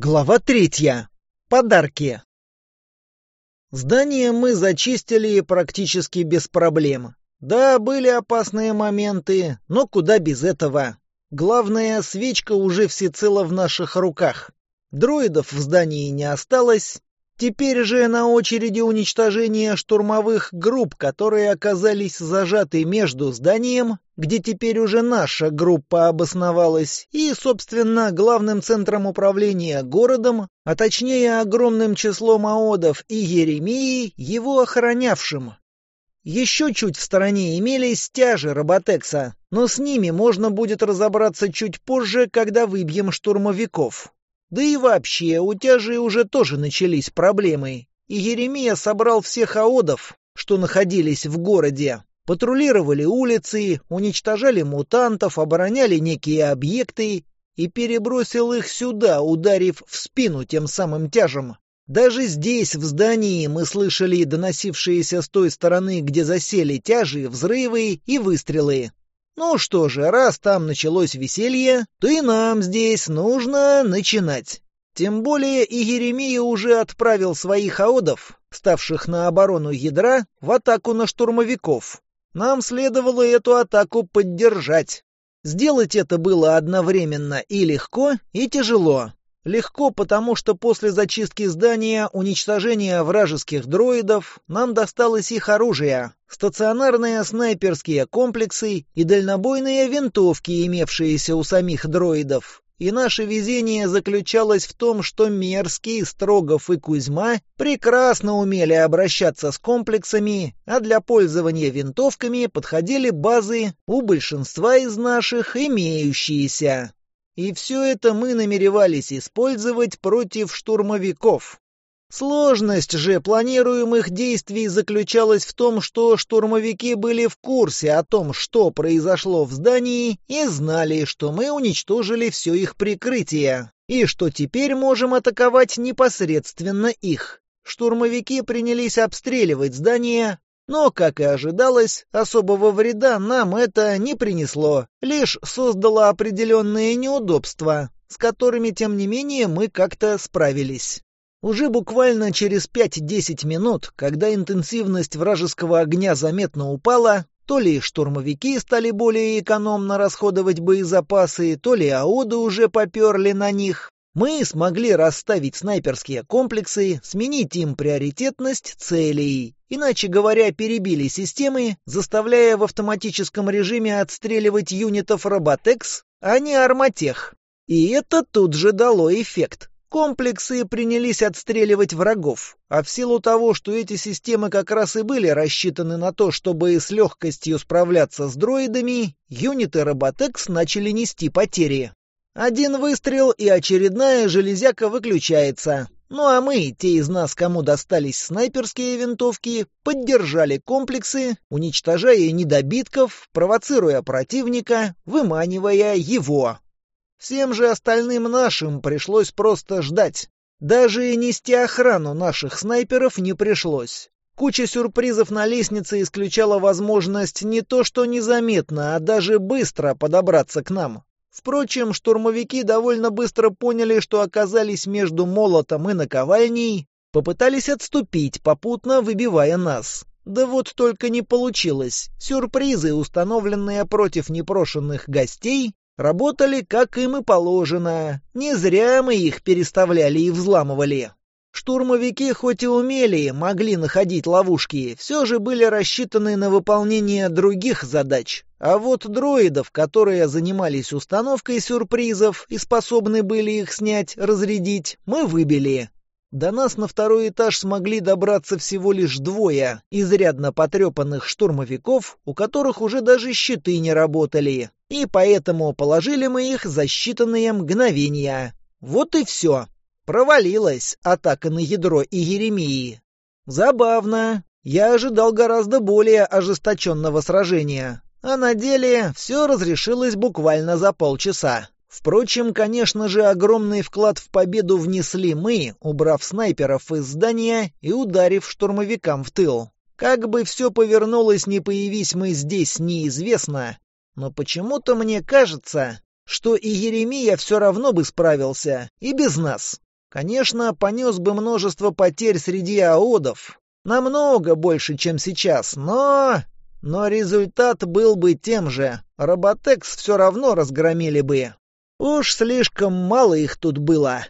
Глава третья. Подарки. Здание мы зачистили практически без проблем. Да, были опасные моменты, но куда без этого. Главная свечка уже всецело в наших руках. Дроидов в здании не осталось, Теперь же на очереди уничтожение штурмовых групп, которые оказались зажаты между зданием, где теперь уже наша группа обосновалась, и, собственно, главным центром управления городом, а точнее огромным числом аодов и Еремии, его охранявшим. Еще чуть в стороне имелись тяжи роботекса, но с ними можно будет разобраться чуть позже, когда выбьем штурмовиков. Да и вообще, у тяжи уже тоже начались проблемы, и Еремия собрал всех аодов, что находились в городе. Патрулировали улицы, уничтожали мутантов, обороняли некие объекты и перебросил их сюда, ударив в спину тем самым тяжем. Даже здесь, в здании, мы слышали доносившиеся с той стороны, где засели тяжи, взрывы и выстрелы. Ну что же, раз там началось веселье, то и нам здесь нужно начинать. Тем более и Еремия уже отправил своих аодов, ставших на оборону ядра, в атаку на штурмовиков. Нам следовало эту атаку поддержать. Сделать это было одновременно и легко, и тяжело. Легко, потому что после зачистки здания, уничтожения вражеских дроидов, нам досталось их оружие, стационарные снайперские комплексы и дальнобойные винтовки, имевшиеся у самих дроидов. И наше везение заключалось в том, что Мерзкий, Строгов и Кузьма прекрасно умели обращаться с комплексами, а для пользования винтовками подходили базы у большинства из наших имеющиеся. И все это мы намеревались использовать против штурмовиков. Сложность же планируемых действий заключалась в том, что штурмовики были в курсе о том, что произошло в здании, и знали, что мы уничтожили все их прикрытие, и что теперь можем атаковать непосредственно их. Штурмовики принялись обстреливать здание, но, как и ожидалось, особого вреда нам это не принесло, лишь создало определенные неудобства, с которыми, тем не менее, мы как-то справились. Уже буквально через 5-10 минут, когда интенсивность вражеского огня заметно упала, то ли штурмовики стали более экономно расходовать боезапасы, то ли ауды уже поперли на них, мы смогли расставить снайперские комплексы, сменить им приоритетность целей иначе говоря, перебили системы, заставляя в автоматическом режиме отстреливать юнитов Роботекс, а не Арматех. И это тут же дало эффект. Комплексы принялись отстреливать врагов, а в силу того, что эти системы как раз и были рассчитаны на то, чтобы с легкостью справляться с дроидами, юниты Роботекс начали нести потери. Один выстрел и очередная железяка выключается. Ну а мы, те из нас, кому достались снайперские винтовки, поддержали комплексы, уничтожая недобитков, провоцируя противника, выманивая его. Всем же остальным нашим пришлось просто ждать. Даже нести охрану наших снайперов не пришлось. Куча сюрпризов на лестнице исключала возможность не то что незаметно, а даже быстро подобраться к нам. Впрочем, штурмовики довольно быстро поняли, что оказались между молотом и наковальней, попытались отступить, попутно выбивая нас. Да вот только не получилось. Сюрпризы, установленные против непрошенных гостей, работали, как им и положено. Не зря мы их переставляли и взламывали. Штурмовики хоть и умели, могли находить ловушки, все же были рассчитаны на выполнение других задач. А вот дроидов, которые занимались установкой сюрпризов и способны были их снять, разрядить, мы выбили. До нас на второй этаж смогли добраться всего лишь двое, изрядно потрепанных штурмовиков, у которых уже даже щиты не работали, и поэтому положили мы их за считанные мгновения. Вот и все. Провалилась атака на ядро и Еремии. Забавно. Я ожидал гораздо более ожесточенного сражения. А на деле все разрешилось буквально за полчаса. Впрочем, конечно же, огромный вклад в победу внесли мы, убрав снайперов из здания и ударив штурмовикам в тыл. Как бы все повернулось, не появись мы здесь, неизвестно. Но почему-то мне кажется, что и Еремия все равно бы справился, и без нас. Конечно, понес бы множество потерь среди аодов, намного больше, чем сейчас, но... Но результат был бы тем же. Роботекс все равно разгромили бы. Уж слишком мало их тут было.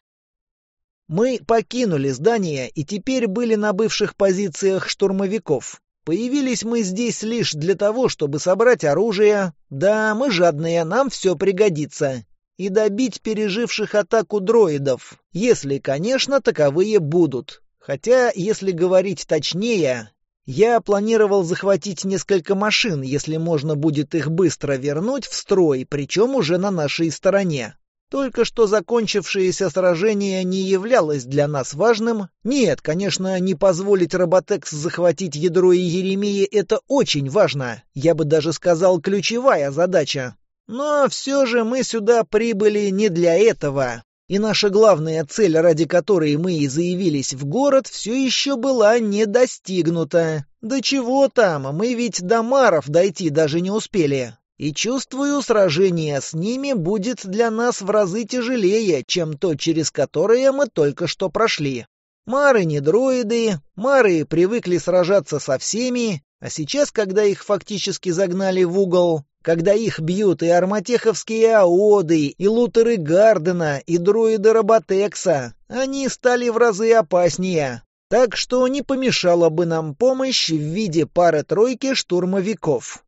Мы покинули здание и теперь были на бывших позициях штурмовиков. Появились мы здесь лишь для того, чтобы собрать оружие. Да, мы жадные, нам все пригодится и добить переживших атаку дроидов, если, конечно, таковые будут. Хотя, если говорить точнее, я планировал захватить несколько машин, если можно будет их быстро вернуть в строй, причем уже на нашей стороне. Только что закончившееся сражение не являлось для нас важным. Нет, конечно, не позволить Роботекс захватить ядро и Еремии — это очень важно. Я бы даже сказал, ключевая задача. Но все же мы сюда прибыли не для этого, и наша главная цель, ради которой мы и заявились в город, все еще была не достигнута. Да чего там, мы ведь до Маров дойти даже не успели. И чувствую, сражение с ними будет для нас в разы тяжелее, чем то, через которое мы только что прошли. Мары не дроиды, мары привыкли сражаться со всеми, а сейчас, когда их фактически загнали в угол, когда их бьют и арматеховские аоды, и лутеры Гардена, и друиды Роботекса, они стали в разы опаснее. Так что не помешала бы нам помощь в виде пары-тройки штурмовиков.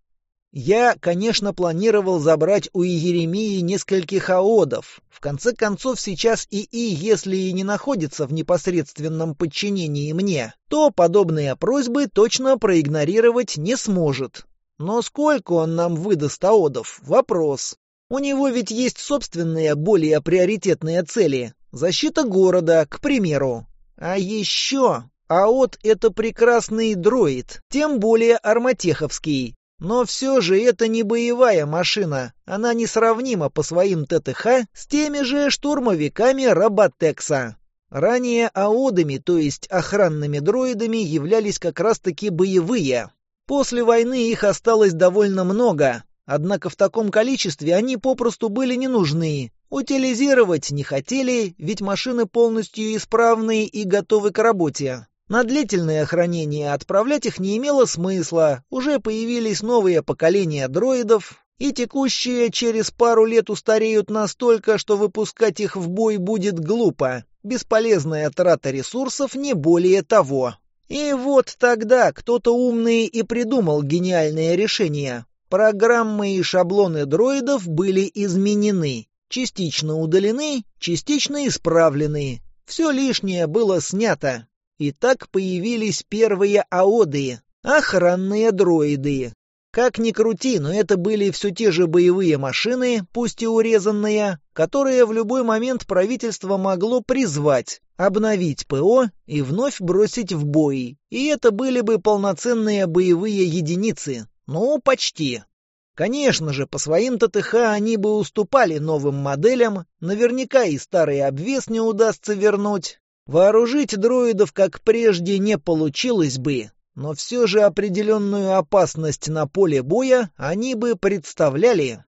Я, конечно, планировал забрать у Иеремии нескольких аодов. В конце концов, сейчас ИИ, если и не находится в непосредственном подчинении мне, то подобные просьбы точно проигнорировать не сможет. Но сколько он нам выдаст аодов? Вопрос. У него ведь есть собственные, более приоритетные цели. Защита города, к примеру. А еще... Аод — это прекрасный дроид, тем более арматеховский. Но все же это не боевая машина, она несравнима по своим ТТХ с теми же штурмовиками Роботекса. Ранее аодами, то есть охранными дроидами, являлись как раз-таки боевые. После войны их осталось довольно много, однако в таком количестве они попросту были не нужны. Утилизировать не хотели, ведь машины полностью исправны и готовы к работе. На длительное хранение отправлять их не имело смысла, уже появились новые поколения дроидов, и текущие через пару лет устареют настолько, что выпускать их в бой будет глупо. Бесполезная трата ресурсов не более того. И вот тогда кто-то умный и придумал гениальное решение. Программы и шаблоны дроидов были изменены, частично удалены, частично исправлены. Все лишнее было снято, и так появились первые аоды, охранные дроиды. Как ни крути, но это были все те же боевые машины, пусть и урезанные, которые в любой момент правительство могло призвать, обновить ПО и вновь бросить в бой. И это были бы полноценные боевые единицы. Ну, почти. Конечно же, по своим ТТХ они бы уступали новым моделям, наверняка и старый обвес не удастся вернуть, Вооружить дроидов, как прежде, не получилось бы, но все же определенную опасность на поле боя они бы представляли.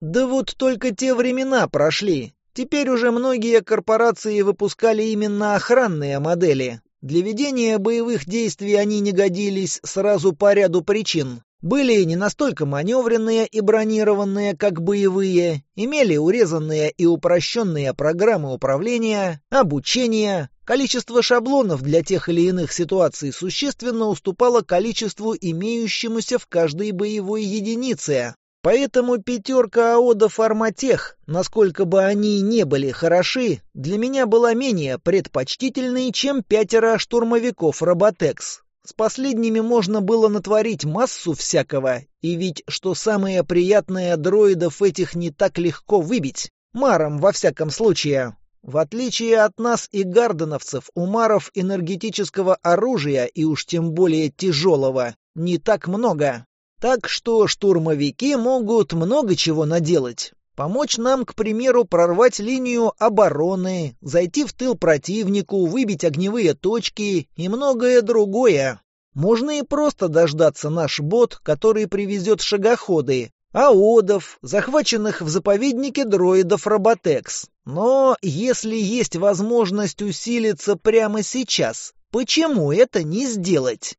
Да вот только те времена прошли. Теперь уже многие корпорации выпускали именно охранные модели. Для ведения боевых действий они не годились сразу по ряду причин. Были не настолько маневренные и бронированные, как боевые, имели урезанные и упрощенные программы управления, обучения, количество шаблонов для тех или иных ситуаций существенно уступало количеству имеющемуся в каждой боевой единице. Поэтому пятерка АОДа «Фарматех», насколько бы они не были хороши, для меня была менее предпочтительной, чем пятеро штурмовиков «Роботекс». С последними можно было натворить массу всякого, и ведь, что самое приятное, дроидов этих не так легко выбить. Маром, во всяком случае. В отличие от нас и гарденовцев, у маров энергетического оружия, и уж тем более тяжелого, не так много. Так что штурмовики могут много чего наделать. Помочь нам, к примеру, прорвать линию обороны, зайти в тыл противнику, выбить огневые точки и многое другое. Можно и просто дождаться наш бот, который привезет шагоходы, аодов, захваченных в заповеднике дроидов Роботекс. Но если есть возможность усилиться прямо сейчас, почему это не сделать?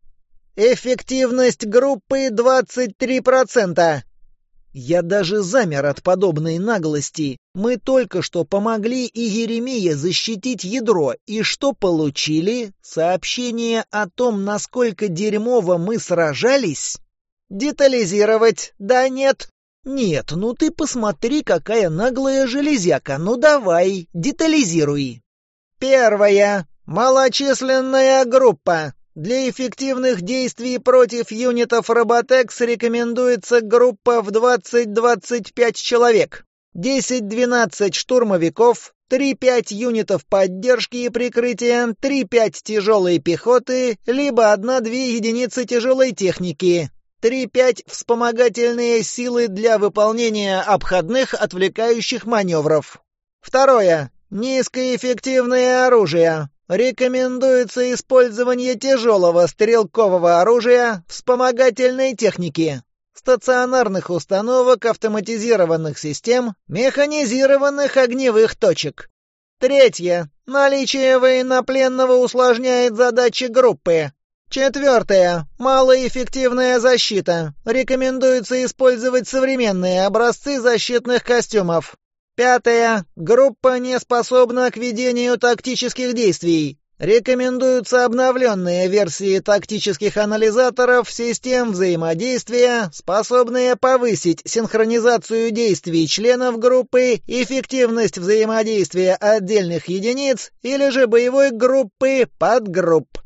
Эффективность группы 23%. Я даже замер от подобной наглости. Мы только что помогли и Еремее защитить ядро, и что получили? Сообщение о том, насколько дерьмово мы сражались? Детализировать? Да нет. Нет, ну ты посмотри, какая наглая железяка. Ну давай, детализируй. Первая. Малочисленная группа. Для эффективных действий против юнитов Роботекс рекомендуется группа в 20-25 человек. 10-12 штурмовиков, 3-5 юнитов поддержки и прикрытия, 3-5 тяжелой пехоты, либо 1-2 единицы тяжелой техники. 3-5 вспомогательные силы для выполнения обходных отвлекающих маневров. Второе. Низкоэффективное оружие. Рекомендуется использование тяжелого стрелкового оружия, вспомогательной техники, стационарных установок, автоматизированных систем, механизированных огневых точек. Третье. Наличие военнопленного усложняет задачи группы. Четвертое. Малоэффективная защита. Рекомендуется использовать современные образцы защитных костюмов. Пятое. Группа не способна к ведению тактических действий. Рекомендуются обновленные версии тактических анализаторов систем взаимодействия, способные повысить синхронизацию действий членов группы, эффективность взаимодействия отдельных единиц или же боевой группы подгрупп.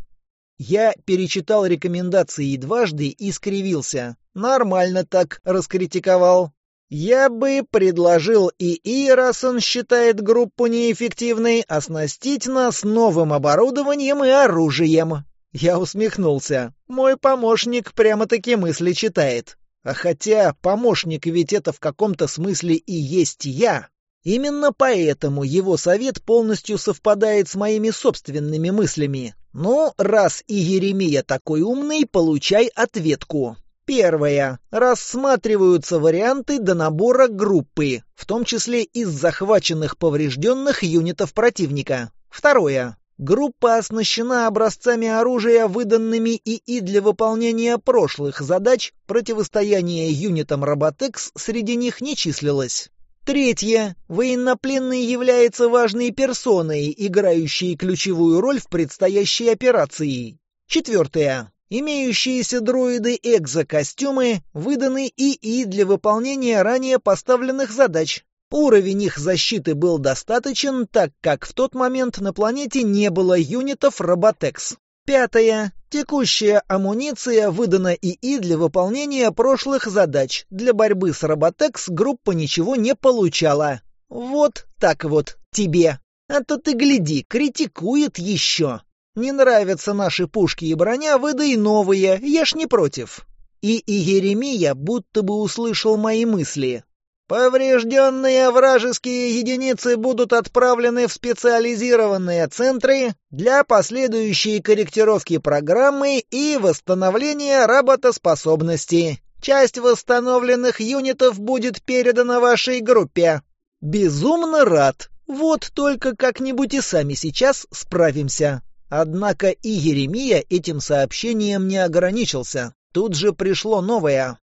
Я перечитал рекомендации дважды и скривился. Нормально так раскритиковал. Я бы предложил ИИ, раз он считает группу неэффективной, оснастить нас новым оборудованием и оружием. Я усмехнулся. Мой помощник прямо-таки мысли читает. А хотя помощник ведь это в каком-то смысле и есть я. Именно поэтому его совет полностью совпадает с моими собственными мыслями. Ну, раз и Еремия такой умный, получай ответку. Первое. Рассматриваются варианты до набора группы, в том числе из захваченных поврежденных юнитов противника. Второе. Группа оснащена образцами оружия, выданными ИИ для выполнения прошлых задач, противостояние юнитам Роботекс среди них не числилось. Третье. Военнопленный является важной персоной, играющей ключевую роль в предстоящей операции. Четвертое. Имеющиеся дроиды-экзокостюмы выданы ИИ для выполнения ранее поставленных задач. Уровень их защиты был достаточен, так как в тот момент на планете не было юнитов Роботекс. Пятое. Текущая амуниция выдана ИИ для выполнения прошлых задач. Для борьбы с Роботекс группа ничего не получала. Вот так вот тебе. А то ты гляди, критикует еще. Не нравятся наши пушки и броня, выдай новые, я ж не против». И Иеремия будто бы услышал мои мысли. «Поврежденные вражеские единицы будут отправлены в специализированные центры для последующей корректировки программы и восстановления работоспособности. Часть восстановленных юнитов будет передана вашей группе». «Безумно рад. Вот только как-нибудь и сами сейчас справимся». Однако и Еремия этим сообщением не ограничился. Тут же пришло новое.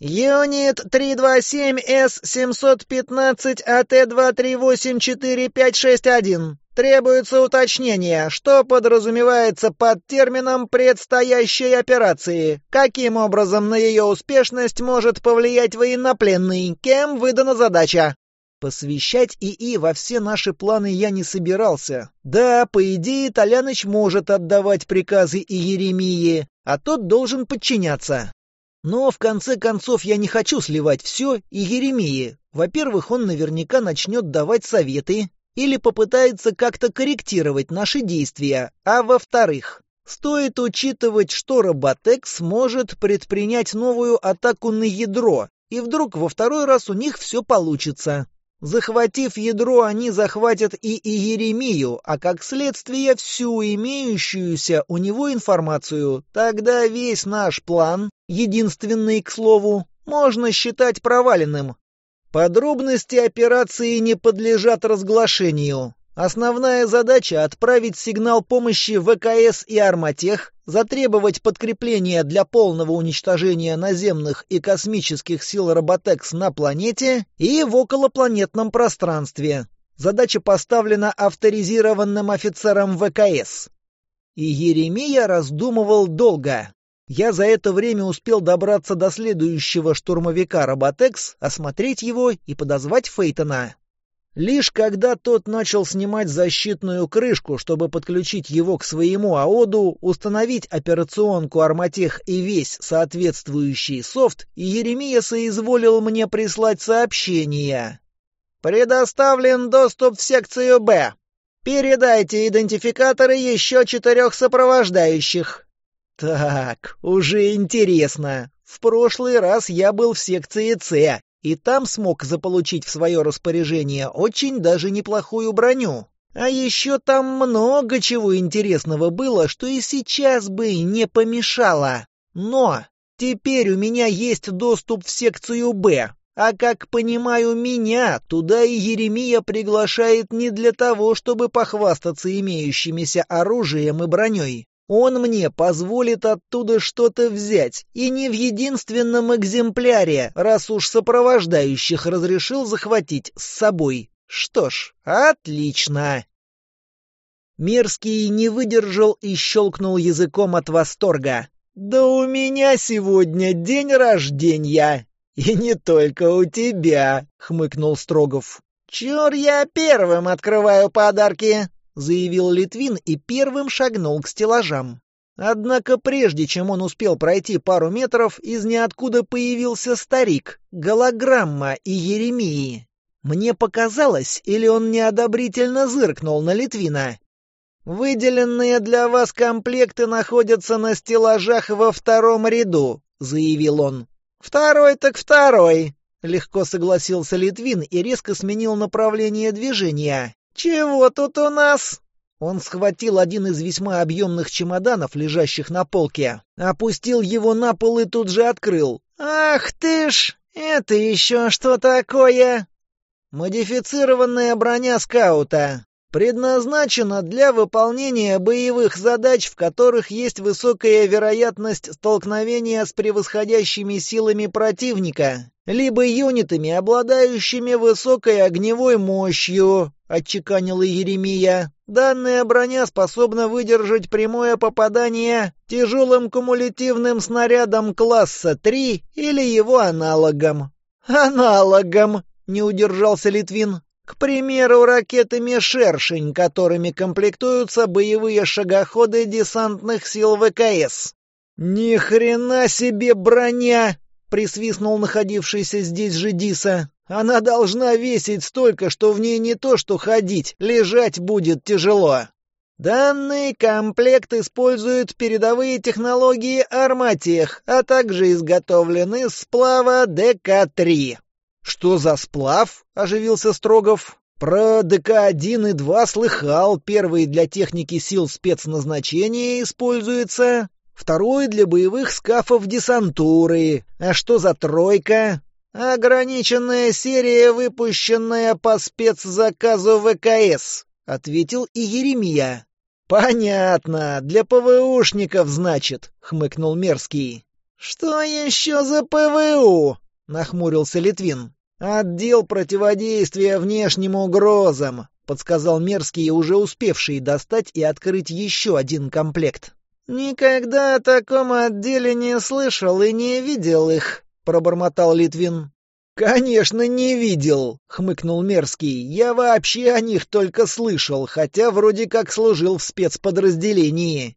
«Юнит 327С-715 АТ-2384561. Требуется уточнение, что подразумевается под термином «предстоящей операции», каким образом на ее успешность может повлиять военнопленный, кем выдана задача». Посвящать ИИ во все наши планы я не собирался. Да, по идее, Толяныч может отдавать приказы и Еремии, а тот должен подчиняться. Но, в конце концов, я не хочу сливать все и Еремии. Во-первых, он наверняка начнет давать советы или попытается как-то корректировать наши действия, а во-вторых, стоит учитывать, что Роботекс может предпринять новую атаку на ядро, и вдруг во второй раз у них все получится захватив ядро, они захватят и Иеремию, а как следствие всю имеющуюся у него информацию, тогда весь наш план, единственный, к слову, можно считать проваленным. Подробности операции не подлежат разглашению. Основная задача — отправить сигнал помощи ВКС и Арматех, затребовать подкрепление для полного уничтожения наземных и космических сил Роботекс на планете и в околопланетном пространстве. Задача поставлена авторизированным офицером ВКС. И Еремия раздумывал долго. Я за это время успел добраться до следующего штурмовика Роботекс, осмотреть его и подозвать Фейтона. Лишь когда тот начал снимать защитную крышку, чтобы подключить его к своему АОДу, установить операционку Арматех и весь соответствующий софт, Еремия соизволил мне прислать сообщение. «Предоставлен доступ в секцию «Б». Передайте идентификаторы еще четырех сопровождающих». «Так, уже интересно. В прошлый раз я был в секции «С», и там смог заполучить в свое распоряжение очень даже неплохую броню. А еще там много чего интересного было, что и сейчас бы не помешало. Но теперь у меня есть доступ в секцию «Б», а как понимаю меня, туда и Еремия приглашает не для того, чтобы похвастаться имеющимися оружием и броней. Он мне позволит оттуда что-то взять, и не в единственном экземпляре, раз уж сопровождающих разрешил захватить с собой. Что ж, отлично. Мерзкий не выдержал и щелкнул языком от восторга. «Да у меня сегодня день рождения!» «И не только у тебя!» — хмыкнул Строгов. «Чур я первым открываю подарки!» — заявил Литвин и первым шагнул к стеллажам. Однако прежде чем он успел пройти пару метров, из ниоткуда появился старик, голограмма и Еремии. Мне показалось, или он неодобрительно зыркнул на Литвина. «Выделенные для вас комплекты находятся на стеллажах во втором ряду», — заявил он. «Второй так второй», — легко согласился Литвин и резко сменил направление движения. «Чего тут у нас?» Он схватил один из весьма объемных чемоданов, лежащих на полке, опустил его на пол и тут же открыл. «Ах ты ж! Это еще что такое?» «Модифицированная броня скаута предназначена для выполнения боевых задач, в которых есть высокая вероятность столкновения с превосходящими силами противника, либо юнитами, обладающими высокой огневой мощью, отчеканила Еремия. Данная броня способна выдержать прямое попадание тяжелым кумулятивным снарядом класса 3 или его аналогом. Аналогом, не удержался Литвин. К примеру, ракетами «Шершень», которыми комплектуются боевые шагоходы десантных сил ВКС. «Ни хрена себе броня!» — присвистнул находившийся здесь же Диса. «Она должна весить столько, что в ней не то что ходить, лежать будет тяжело». Данный комплект используют передовые технологии Арматех, а также изготовлены из сплава ДК-3. «Что за сплав?» — оживился Строгов. «Про ДК-1 и 2 слыхал. Первый для техники сил спецназначения используется, второй для боевых скафов десантуры. А что за тройка?» «Ограниченная серия, выпущенная по спецзаказу ВКС», — ответил и Еремия. «Понятно, для ПВУшников, значит», — хмыкнул Мерзкий. «Что еще за ПВУ?» — нахмурился Литвин. «Отдел противодействия внешним угрозам», — подсказал мерзкий, уже успевший достать и открыть еще один комплект. «Никогда о таком отделе не слышал и не видел их», — пробормотал Литвин. «Конечно, не видел», — хмыкнул Мерзкий. «Я вообще о них только слышал, хотя вроде как служил в спецподразделении».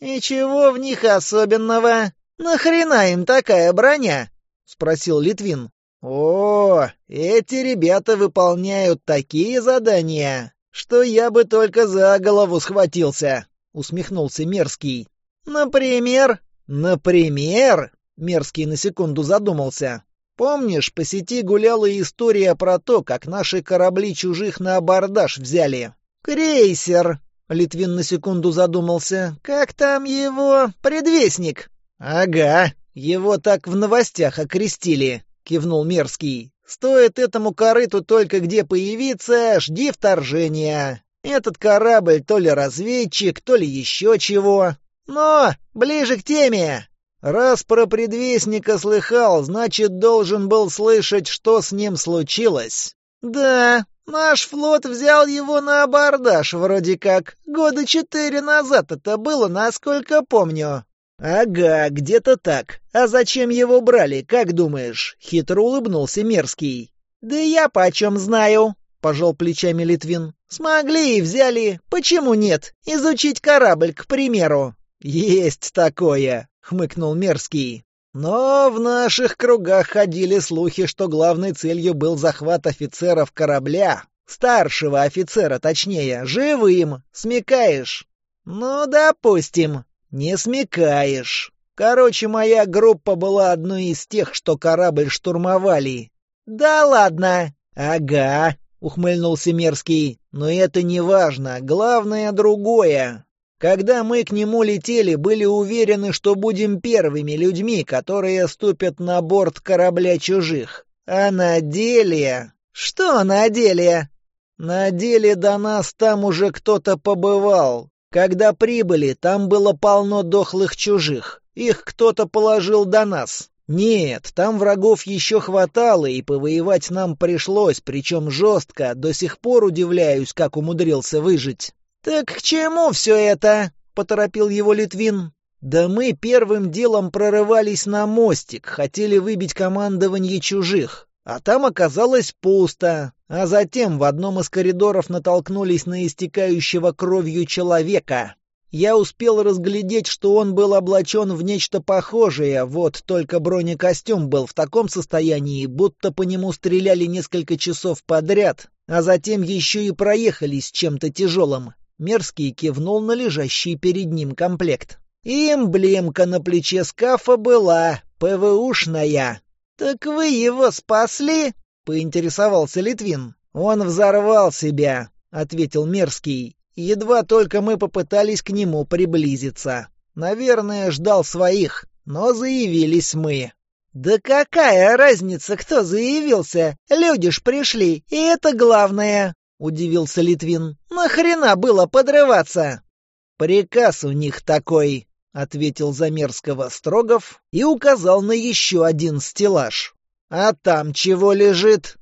«И чего в них особенного? Нахрена им такая броня?» — спросил Литвин. О, эти ребята выполняют такие задания, что я бы только за голову схватился, усмехнулся Мерзкий. Например, например, Мерзкий на секунду задумался. Помнишь, по сети гуляла история про то, как наши корабли чужих на абордаж взяли? Крейсер, Литвин на секунду задумался. Как там его предвестник? Ага, его так в новостях окрестили. — кивнул Мерзкий. «Стоит этому корыту только где появиться, жди вторжения. Этот корабль то ли разведчик, то ли еще чего. Но ближе к теме. Раз про предвестника слыхал, значит, должен был слышать, что с ним случилось. Да, наш флот взял его на абордаж вроде как. Года четыре назад это было, насколько помню. «Ага, где-то так. А зачем его брали, как думаешь?» — хитро улыбнулся Мерзкий. «Да я почем знаю», — пожал плечами Литвин. «Смогли и взяли. Почему нет? Изучить корабль, к примеру». «Есть такое», — хмыкнул Мерзкий. Но в наших кругах ходили слухи, что главной целью был захват офицеров корабля, старшего офицера, точнее, живым, смекаешь? Ну, допустим, «Не смекаешь. Короче, моя группа была одной из тех, что корабль штурмовали». «Да ладно!» «Ага», — ухмыльнулся Мерзкий. «Но это не важно. Главное другое. Когда мы к нему летели, были уверены, что будем первыми людьми, которые ступят на борт корабля чужих. А на деле... Что на деле? На деле до нас там уже кто-то побывал. Когда прибыли, там было полно дохлых чужих. Их кто-то положил до нас. Нет, там врагов еще хватало, и повоевать нам пришлось, причем жестко. До сих пор удивляюсь, как умудрился выжить. «Так к чему все это?» — поторопил его Литвин. «Да мы первым делом прорывались на мостик, хотели выбить командование чужих. А там оказалось пусто. А затем в одном из коридоров натолкнулись на истекающего кровью человека. Я успел разглядеть, что он был облачен в нечто похожее, вот только бронекостюм был в таком состоянии, будто по нему стреляли несколько часов подряд, а затем еще и проехались чем-то тяжелым. Мерзкий кивнул на лежащий перед ним комплект. И эмблемка на плече скафа была, ПВУшная. «Так вы его спасли?» — поинтересовался Литвин. «Он взорвал себя», — ответил Мерзкий. «Едва только мы попытались к нему приблизиться. Наверное, ждал своих, но заявились мы». «Да какая разница, кто заявился? Люди ж пришли, и это главное!» — удивился Литвин. «Нахрена было подрываться?» «Приказ у них такой», — ответил Замерского Строгов и указал на еще один стеллаж. А там чего лежит?»